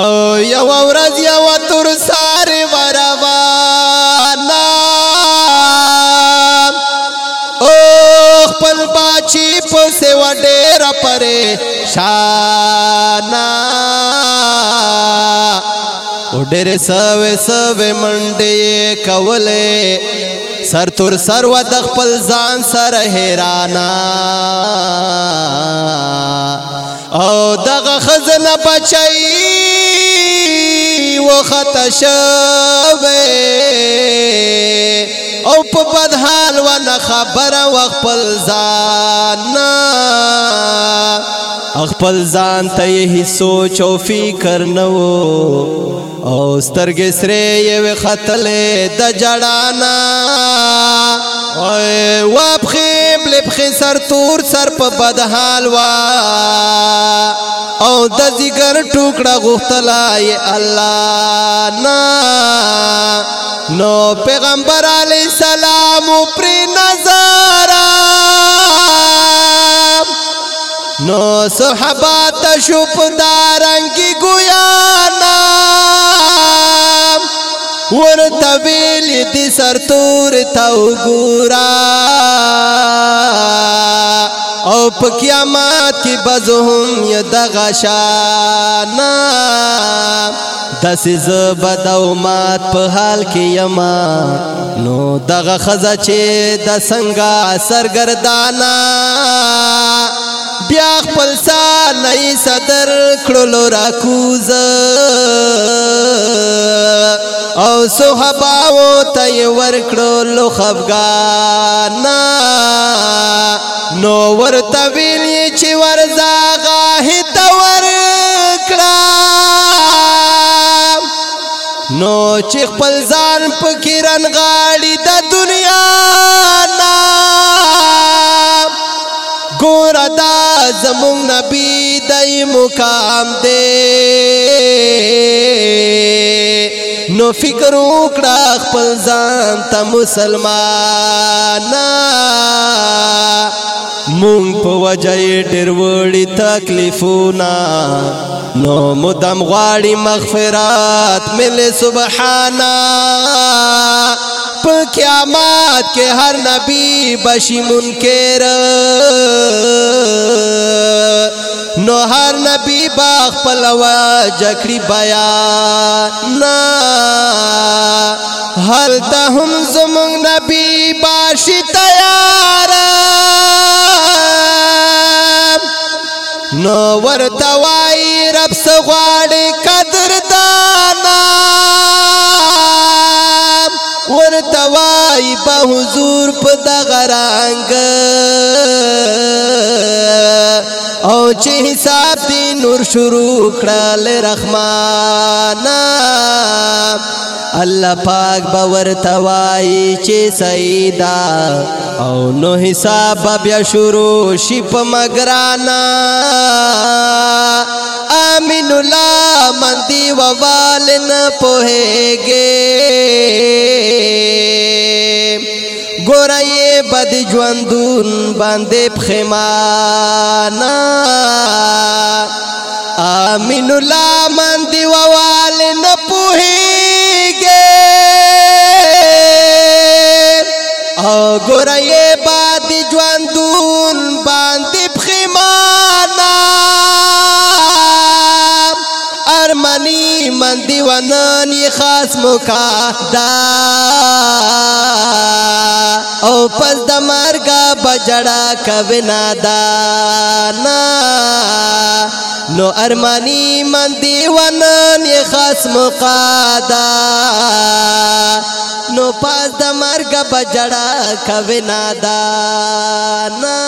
او یو ورځ یو تر ساري وروانا او خپل باچی په سیو ډېر پرې شانا وډېر سوي سوي منډې کولې سر تر سر و د خپل ځان سره حیرانا او دغه خزنه بچي وخت شوه او په بد حال و نه خبره و خپل ځان خپل ځان ته هي سوچ او فکر نه او سترګې سره یې خطلې د جړانا واپخې بلې پخې سر تور سر په بد حال وا او د ذکر ټوکړه غوښتلا ای الله نا نو پیغمبر علی سلام پر نظر نو صحابات شپ دارنګي ګویا نا ورته ویل دي سرتور تا وګورا په قیامت کې بزهم ید غشانا داسې زبد او مات په حال کې یما نو دغه خزه چې د څنګه سرګردانا بیا خپل سا نه صدر کړلو راکوز او صحابه ته ور کړلو خفقانا نو ورته ویلی چې ورزا غاه ته ورکړه نو چې خپل ځان په کیرن غاړي د دنیا نا ګور دا زمون نبی دای مقام دې نو فکر وکړه خپل ځان ته مسلمان مون په وجای ډېر وړي تکلیفونه نو مدام غواړي مغفرات مل سبحانا په قیامت کې هر نبی بشي منکر نو هر نبی با خپل واجکړي بیا نه هل ته هم زمون نبی باشي تیار نو ورته وای رب سغواړي قدردانا ورته وای په حضور په دغرانګ او چې حساب دی نور شروع کړل رحمان الله پاک باور توای چې سیدا او نو حساب بیا شروع شپ مگرانا امین الله من دی ووال نه پوهېږي ګورای بد ژوندون باندې پخمانا امین الله من دی ووال نه پوهیږي او ګورای بد ژوندون باندې پخمانا ارمنی من دی ونانی خاص مکا دا او پس د مارګا بجړا کوینا دانا نو ارمانی من دیوان نه خاص مقادا نو پس د مارګا بجړا کوینا دانا